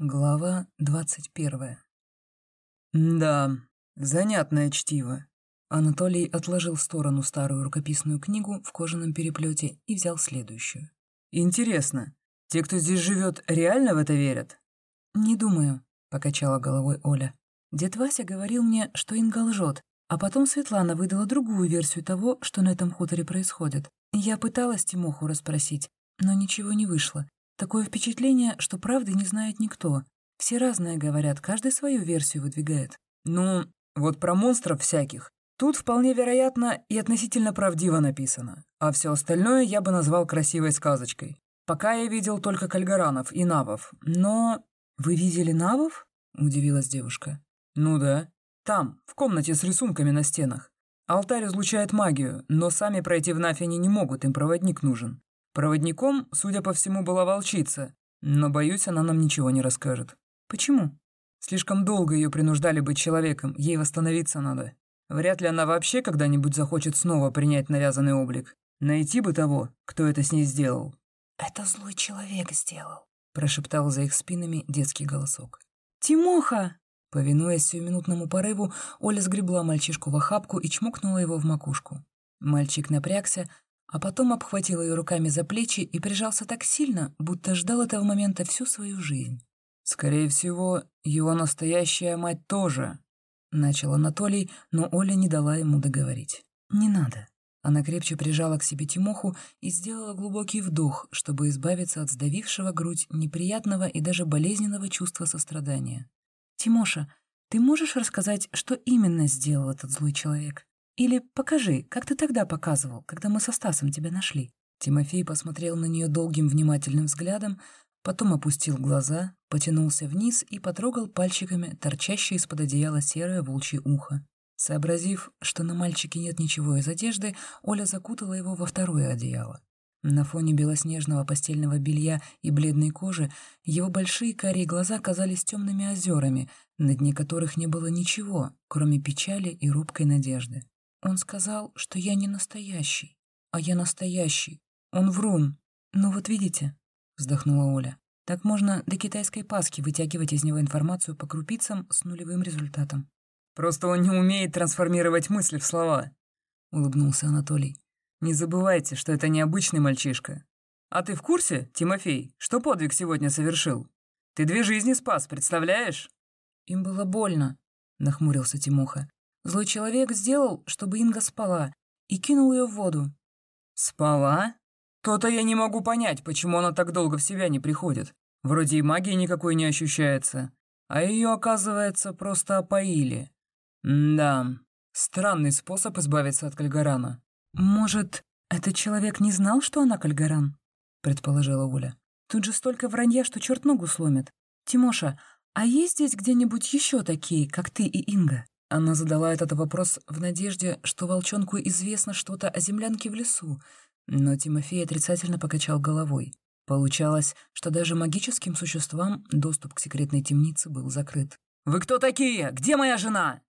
Глава двадцать первая. Да, занятное чтиво. Анатолий отложил в сторону старую рукописную книгу в кожаном переплете и взял следующую. Интересно, те, кто здесь живет, реально в это верят? Не думаю, покачала головой Оля. Дед Вася говорил мне, что Инга лжет, а потом Светлана выдала другую версию того, что на этом хуторе происходит. Я пыталась Тимоху расспросить, но ничего не вышло. Такое впечатление, что правды не знает никто. Все разное говорят, каждый свою версию выдвигает. Ну, вот про монстров всяких. Тут вполне вероятно и относительно правдиво написано. А все остальное я бы назвал красивой сказочкой. Пока я видел только кальгаранов и навов, но... «Вы видели навов?» — удивилась девушка. «Ну да. Там, в комнате с рисунками на стенах. Алтарь излучает магию, но сами пройти в Нафь они не могут, им проводник нужен. Проводником, судя по всему, была волчица, но, боюсь, она нам ничего не расскажет. Почему? Слишком долго ее принуждали быть человеком, ей восстановиться надо. Вряд ли она вообще когда-нибудь захочет снова принять навязанный облик. Найти бы того, кто это с ней сделал. «Это злой человек сделал», — прошептал за их спинами детский голосок. «Тимоха!» Повинуясь сиюминутному порыву, Оля сгребла мальчишку в охапку и чмокнула его в макушку. Мальчик напрягся, а потом обхватил ее руками за плечи и прижался так сильно, будто ждал этого момента всю свою жизнь. «Скорее всего, его настоящая мать тоже», — начал Анатолий, но Оля не дала ему договорить. «Не надо». Она крепче прижала к себе Тимоху и сделала глубокий вдох, чтобы избавиться от сдавившего грудь неприятного и даже болезненного чувства сострадания. «Тимоша, ты можешь рассказать, что именно сделал этот злой человек? Или покажи, как ты тогда показывал, когда мы со Стасом тебя нашли?» Тимофей посмотрел на нее долгим внимательным взглядом, потом опустил глаза, потянулся вниз и потрогал пальчиками торчащее из-под одеяла серое волчье ухо. Сообразив, что на мальчике нет ничего из одежды, Оля закутала его во второе одеяло. На фоне белоснежного постельного белья и бледной кожи его большие карие глаза казались темными озерами, на дне которых не было ничего, кроме печали и робкой надежды. Он сказал, что я не настоящий, а я настоящий. Он врун. Ну вот видите, вздохнула Оля. Так можно до китайской Пасхи вытягивать из него информацию по крупицам с нулевым результатом. Просто он не умеет трансформировать мысли в слова, улыбнулся Анатолий. Не забывайте, что это необычный мальчишка. А ты в курсе, Тимофей, что подвиг сегодня совершил? Ты две жизни спас, представляешь? Им было больно, нахмурился Тимоха. Злой человек сделал, чтобы Инга спала, и кинул ее в воду. Спала? То-то я не могу понять, почему она так долго в себя не приходит. Вроде и магии никакой не ощущается. А ее, оказывается, просто опоили. М да, странный способ избавиться от Кальгарана. «Может, этот человек не знал, что она Кальгаран?» — предположила Оля. «Тут же столько вранья, что черт ногу сломит. Тимоша, а есть здесь где-нибудь еще такие, как ты и Инга?» Она задала этот вопрос в надежде, что волчонку известно что-то о землянке в лесу, но Тимофей отрицательно покачал головой. Получалось, что даже магическим существам доступ к секретной темнице был закрыт. «Вы кто такие? Где моя жена?»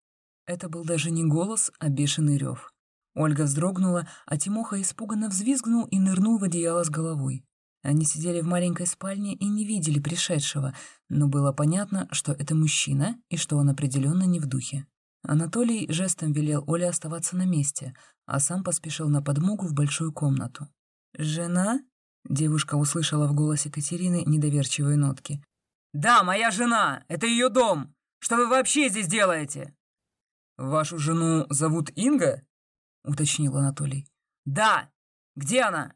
Это был даже не голос, а бешеный рев. Ольга вздрогнула, а Тимоха испуганно взвизгнул и нырнул в одеяло с головой. Они сидели в маленькой спальне и не видели пришедшего, но было понятно, что это мужчина и что он определенно не в духе. Анатолий жестом велел Оле оставаться на месте, а сам поспешил на подмогу в большую комнату. «Жена?» — девушка услышала в голосе Катерины недоверчивые нотки. «Да, моя жена! Это ее дом! Что вы вообще здесь делаете?» «Вашу жену зовут Инга?» — уточнил Анатолий. «Да! Где она?»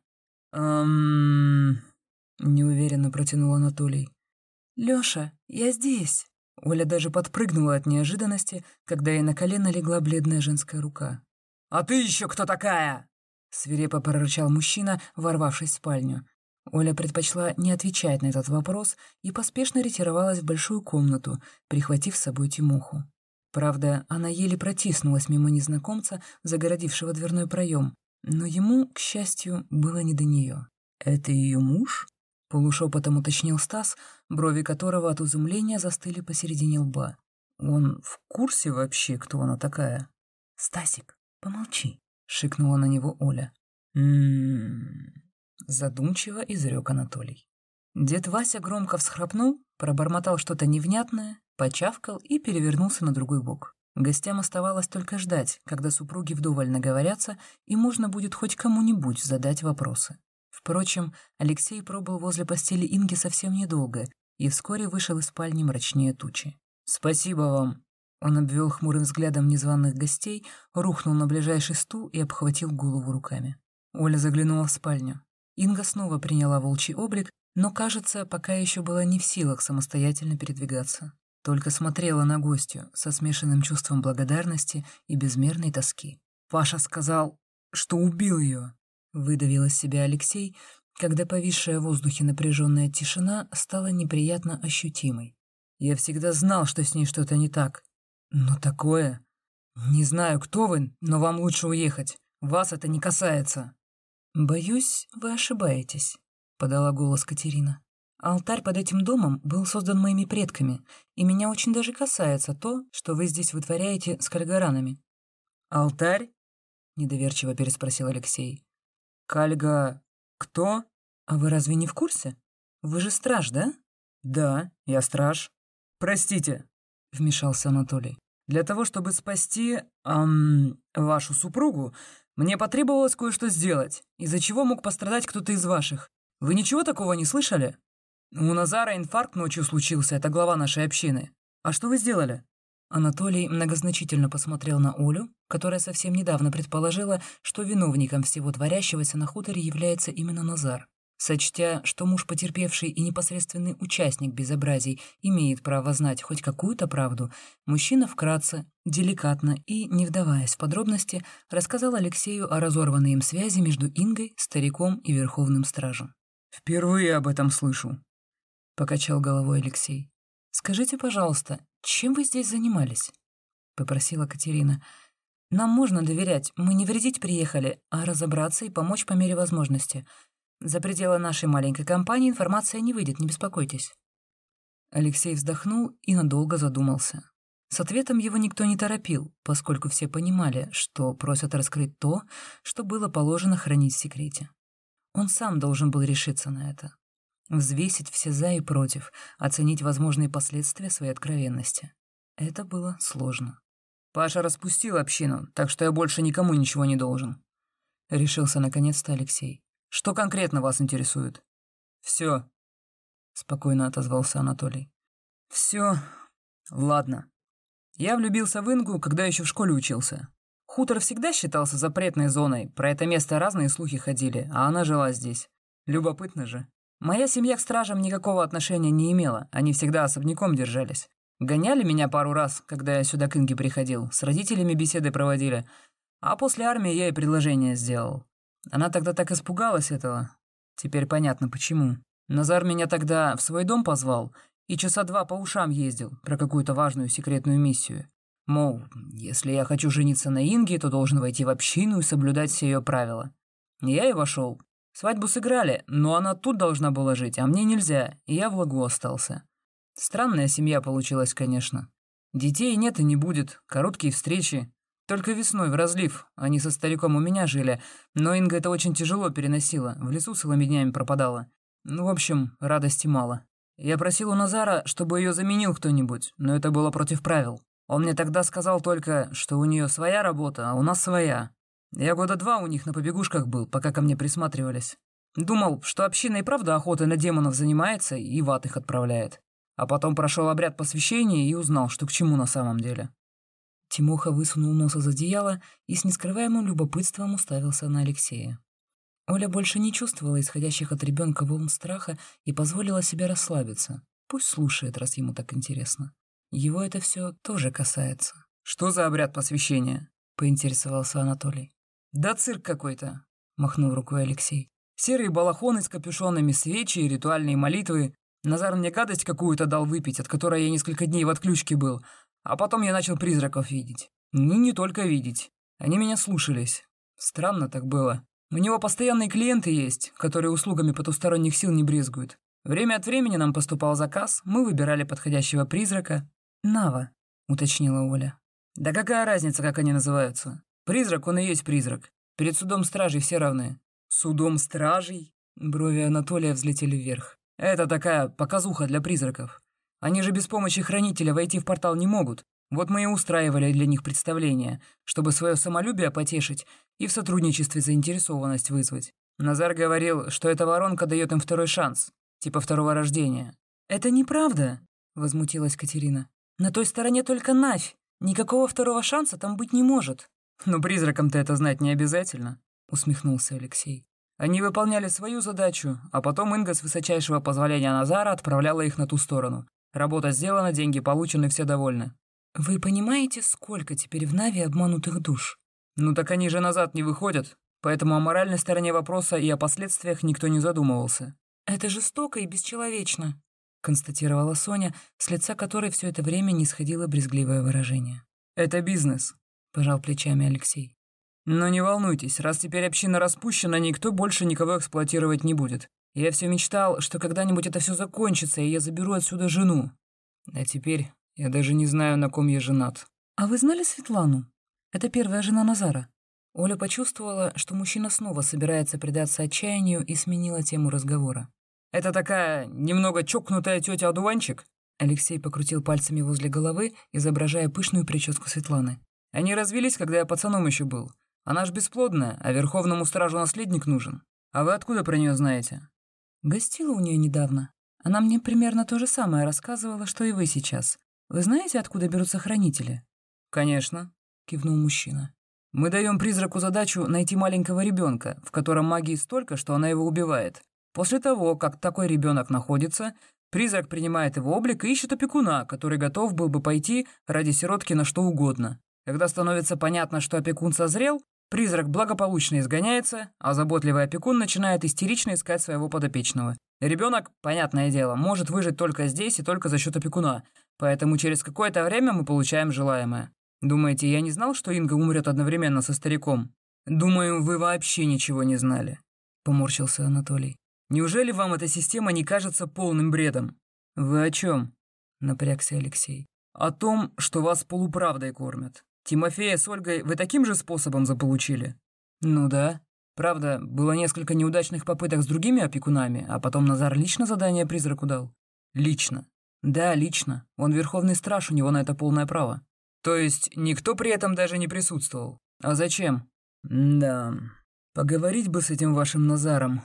«Эм...» — неуверенно протянул Анатолий. «Лёша, я здесь!» Оля даже подпрыгнула от неожиданности, когда ей на колено легла бледная женская рука. «А ты еще кто такая?» — свирепо прорычал мужчина, ворвавшись в спальню. Оля предпочла не отвечать на этот вопрос и поспешно ретировалась в большую комнату, прихватив с собой Тимоху. Правда, она еле протиснулась мимо незнакомца, загородившего дверной проем, но ему, к счастью, было не до нее. «Это ее муж?» — полушепотом уточнил Стас, брови которого от изумления застыли посередине лба. «Он в курсе вообще, кто она такая?» «Стасик, помолчи», — шикнула на него Оля. «М-м-м», задумчиво изрек Анатолий. Дед Вася громко всхрапнул, пробормотал что-то невнятное, почавкал и перевернулся на другой бок. Гостям оставалось только ждать, когда супруги вдоволь наговорятся, и можно будет хоть кому-нибудь задать вопросы. Впрочем, Алексей пробыл возле постели Инги совсем недолго и вскоре вышел из спальни мрачнее тучи. «Спасибо вам!» Он обвел хмурым взглядом незваных гостей, рухнул на ближайший стул и обхватил голову руками. Оля заглянула в спальню. Инга снова приняла волчий облик, но, кажется, пока еще была не в силах самостоятельно передвигаться. Только смотрела на гостью со смешанным чувством благодарности и безмерной тоски. «Паша сказал, что убил ее», — выдавил из себя Алексей, когда повисшая в воздухе напряженная тишина стала неприятно ощутимой. «Я всегда знал, что с ней что-то не так. Но такое... Не знаю, кто вы, но вам лучше уехать. Вас это не касается». «Боюсь, вы ошибаетесь», — подала голос Катерина. «Алтарь под этим домом был создан моими предками, и меня очень даже касается то, что вы здесь вытворяете с кальгаранами». «Алтарь?» — недоверчиво переспросил Алексей. «Кальга... кто?» «А вы разве не в курсе? Вы же страж, да?» «Да, я страж. Простите», — вмешался Анатолий. «Для того, чтобы спасти... Эм, вашу супругу, мне потребовалось кое-что сделать, из-за чего мог пострадать кто-то из ваших. Вы ничего такого не слышали? У Назара инфаркт ночью случился, это глава нашей общины. А что вы сделали?» Анатолий многозначительно посмотрел на Олю, которая совсем недавно предположила, что виновником всего творящегося на хуторе является именно Назар. Сочтя, что муж потерпевший и непосредственный участник безобразий имеет право знать хоть какую-то правду, мужчина вкратце, деликатно и, не вдаваясь в подробности, рассказал Алексею о разорванной им связи между Ингой, стариком и Верховным Стражем. «Впервые об этом слышу», — покачал головой Алексей. «Скажите, пожалуйста, чем вы здесь занимались?» — попросила Катерина. «Нам можно доверять, мы не вредить приехали, а разобраться и помочь по мере возможности». За пределы нашей маленькой компании информация не выйдет, не беспокойтесь». Алексей вздохнул и надолго задумался. С ответом его никто не торопил, поскольку все понимали, что просят раскрыть то, что было положено хранить в секрете. Он сам должен был решиться на это. Взвесить все «за» и «против», оценить возможные последствия своей откровенности. Это было сложно. «Паша распустил общину, так что я больше никому ничего не должен», — решился наконец-то Алексей. Что конкретно вас интересует? Все, спокойно отозвался Анатолий. Все. Ладно. Я влюбился в Ингу, когда еще в школе учился. Хутор всегда считался запретной зоной, про это место разные слухи ходили, а она жила здесь. Любопытно же. Моя семья к стражам никакого отношения не имела, они всегда особняком держались. Гоняли меня пару раз, когда я сюда к Инге приходил, с родителями беседы проводили, а после армии я ей предложение сделал. Она тогда так испугалась этого. Теперь понятно, почему. Назар меня тогда в свой дом позвал и часа два по ушам ездил про какую-то важную секретную миссию. Мол, если я хочу жениться на Инге, то должен войти в общину и соблюдать все ее правила. Я и вошел. Свадьбу сыграли, но она тут должна была жить, а мне нельзя, и я в лагу остался. Странная семья получилась, конечно. Детей нет и не будет, короткие встречи, только весной в разлив. Они со стариком у меня жили, но Инга это очень тяжело переносила, в лесу целыми днями пропадала. Ну, в общем, радости мало. Я просил у Назара, чтобы ее заменил кто-нибудь, но это было против правил. Он мне тогда сказал только, что у нее своя работа, а у нас своя. Я года два у них на побегушках был, пока ко мне присматривались. Думал, что община и правда охотой на демонов занимается и в ад их отправляет. А потом прошел обряд посвящения и узнал, что к чему на самом деле. Тимоха высунул нос из одеяла и с нескрываемым любопытством уставился на Алексея. Оля больше не чувствовала исходящих от ребенка волн страха и позволила себе расслабиться. Пусть слушает, раз ему так интересно. Его это все тоже касается. «Что за обряд посвящения?» — поинтересовался Анатолий. «Да цирк какой-то», — махнул рукой Алексей. «Серые балахоны с капюшонами, свечи и ритуальные молитвы. Назар мне гадость какую-то дал выпить, от которой я несколько дней в отключке был, а потом я начал призраков видеть. Ну, не только видеть. Они меня слушались. Странно так было. У него постоянные клиенты есть, которые услугами потусторонних сил не брезгуют. Время от времени нам поступал заказ, мы выбирали подходящего призрака. «Нава», — уточнила Оля. «Да какая разница, как они называются? Призрак, он и есть призрак. Перед судом стражей все равны». «Судом стражей?» Брови Анатолия взлетели вверх. «Это такая показуха для призраков. Они же без помощи хранителя войти в портал не могут. Вот мы и устраивали для них представление, чтобы свое самолюбие потешить и в сотрудничестве заинтересованность вызвать. Назар говорил, что эта воронка дает им второй шанс, типа второго рождения. «Это неправда», — возмутилась Катерина. «На той стороне только Навь. Никакого второго шанса там быть не может». «Но призракам-то это знать не обязательно», — усмехнулся Алексей. Они выполняли свою задачу, а потом Инга с высочайшего позволения Назара отправляла их на ту сторону. Работа сделана, деньги получены, все довольны. «Вы понимаете, сколько теперь в Нави обманутых душ?» «Ну так они же назад не выходят, поэтому о моральной стороне вопроса и о последствиях никто не задумывался». «Это жестоко и бесчеловечно», — констатировала Соня, с лица которой все это время не сходило брезгливое выражение. «Это бизнес», — пожал плечами Алексей. «Но не волнуйтесь, раз теперь община распущена, никто больше никого эксплуатировать не будет. Я все мечтал, что когда-нибудь это все закончится, и я заберу отсюда жену. А теперь я даже не знаю, на ком я женат». «А вы знали Светлану? Это первая жена Назара». Оля почувствовала, что мужчина снова собирается предаться отчаянию и сменила тему разговора. «Это такая немного чокнутая тетя одуванчик?» Алексей покрутил пальцами возле головы, изображая пышную прическу Светланы. «Они развелись, когда я пацаном еще был. Она ж бесплодная, а верховному стражу наследник нужен. А вы откуда про нее знаете?» «Гостила у нее недавно. Она мне примерно то же самое рассказывала, что и вы сейчас. Вы знаете, откуда берутся хранители?» «Конечно», — кивнул мужчина. «Мы даем призраку задачу найти маленького ребенка, в котором магии столько, что она его убивает. После того, как такой ребенок находится, призрак принимает его облик и ищет опекуна, который готов был бы пойти ради сиротки на что угодно. Когда становится понятно, что опекун созрел, призрак благополучно изгоняется, а заботливый опекун начинает истерично искать своего подопечного. Ребенок, понятное дело, может выжить только здесь и только за счет опекуна, поэтому через какое-то время мы получаем желаемое. Думаете, я не знал, что Инга умрет одновременно со стариком? Думаю, вы вообще ничего не знали, поморщился Анатолий. Неужели вам эта система не кажется полным бредом? Вы о чем? напрягся Алексей. О том, что вас полуправдой кормят. Тимофея с Ольгой вы таким же способом заполучили? Ну да. Правда, было несколько неудачных попыток с другими опекунами, а потом Назар лично задание призраку дал. Лично. Да, лично. Он верховный страж, у него на это полное право. То есть никто при этом даже не присутствовал. А зачем? Да. Поговорить бы с этим вашим Назаром.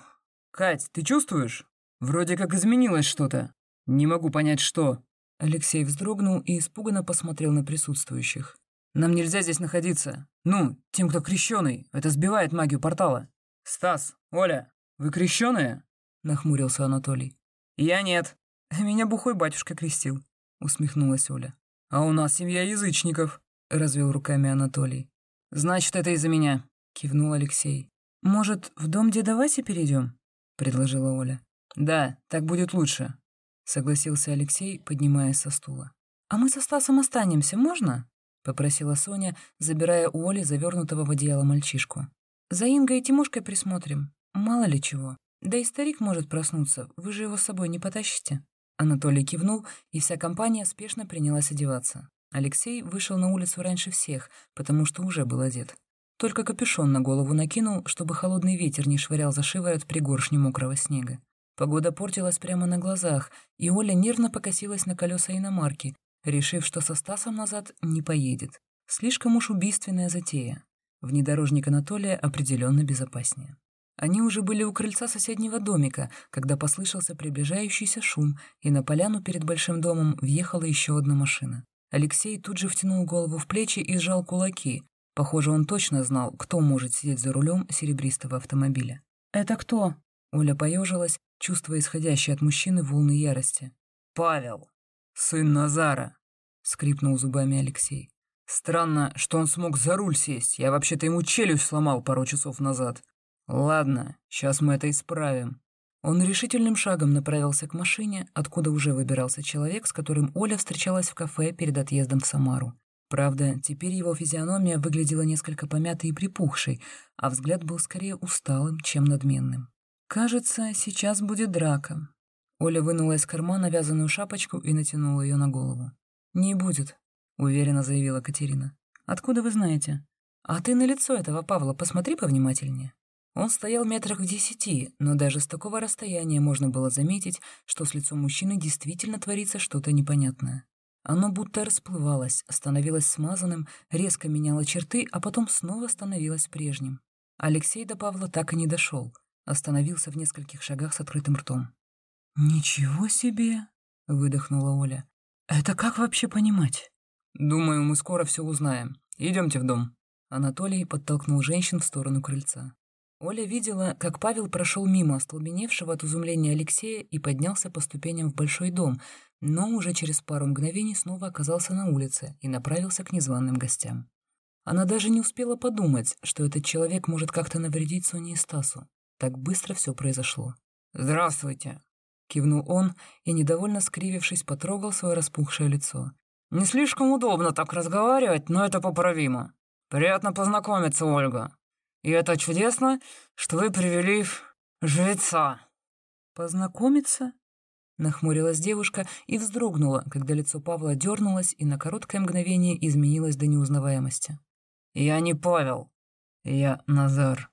Кать, ты чувствуешь? Вроде как изменилось что-то. Не могу понять, что. Алексей вздрогнул и испуганно посмотрел на присутствующих. Нам нельзя здесь находиться. Ну, тем, кто крещеный. Это сбивает магию портала. Стас, Оля, вы крещеные? Нахмурился Анатолий. Я нет. Меня бухой батюшка крестил. Усмехнулась Оля. А у нас семья язычников. Развел руками Анатолий. Значит, это из-за меня. Кивнул Алексей. Может, в дом деда Васи перейдем? Предложила Оля. Да, так будет лучше. Согласился Алексей, поднимаясь со стула. «А мы со Стасом останемся, можно?» — попросила Соня, забирая у Оли завернутого в одеяло мальчишку. «За Ингой и Тимошкой присмотрим. Мало ли чего. Да и старик может проснуться. Вы же его с собой не потащите». Анатолий кивнул, и вся компания спешно принялась одеваться. Алексей вышел на улицу раньше всех, потому что уже был одет. Только капюшон на голову накинул, чтобы холодный ветер не швырял за шиворот пригоршни мокрого снега. Погода портилась прямо на глазах, и Оля нервно покосилась на колеса иномарки, решив, что со Стасом назад не поедет. Слишком уж убийственная затея. Внедорожник Анатолия определенно безопаснее. Они уже были у крыльца соседнего домика, когда послышался приближающийся шум, и на поляну перед большим домом въехала еще одна машина. Алексей тут же втянул голову в плечи и сжал кулаки. Похоже, он точно знал, кто может сидеть за рулем серебристого автомобиля. «Это кто?» Оля поежилась, чувствуя исходящие от мужчины волны ярости. «Павел, сын Назара», — скрипнул зубами Алексей. «Странно, что он смог за руль сесть. Я вообще-то ему челюсть сломал пару часов назад. Ладно, сейчас мы это исправим». Он решительным шагом направился к машине, откуда уже выбирался человек, с которым Оля встречалась в кафе перед отъездом в Самару. Правда, теперь его физиономия выглядела несколько помятой и припухшей, а взгляд был скорее усталым, чем надменным. «Кажется, сейчас будет драка». Оля вынула из кармана вязаную шапочку и натянула ее на голову. «Не будет», — уверенно заявила Катерина. «Откуда вы знаете?» «А ты на лицо этого Павла посмотри повнимательнее». Он стоял метрах в десяти, но даже с такого расстояния можно было заметить, что с лицом мужчины действительно творится что-то непонятное. Оно будто расплывалось, становилось смазанным, резко меняло черты, а потом снова становилось прежним. Алексей до Павла так и не дошел, остановился в нескольких шагах с открытым ртом. «Ничего себе!» — выдохнула Оля. «Это как вообще понимать?» «Думаю, мы скоро все узнаем. Идемте в дом». Анатолий подтолкнул женщин в сторону крыльца. Оля видела, как Павел прошел мимо остолбеневшего от изумления Алексея и поднялся по ступеням в большой дом, но уже через пару мгновений снова оказался на улице и направился к незваным гостям. Она даже не успела подумать, что этот человек может как-то навредить Соне и Стасу. Так быстро все произошло. «Здравствуйте!» — кивнул он и, недовольно скривившись, потрогал свое распухшее лицо. «Не слишком удобно так разговаривать, но это поправимо. Приятно познакомиться, Ольга. И это чудесно, что вы привели жреца». «Познакомиться?» Нахмурилась девушка и вздрогнула, когда лицо Павла дернулось и на короткое мгновение изменилось до неузнаваемости. «Я не Павел. Я Назар».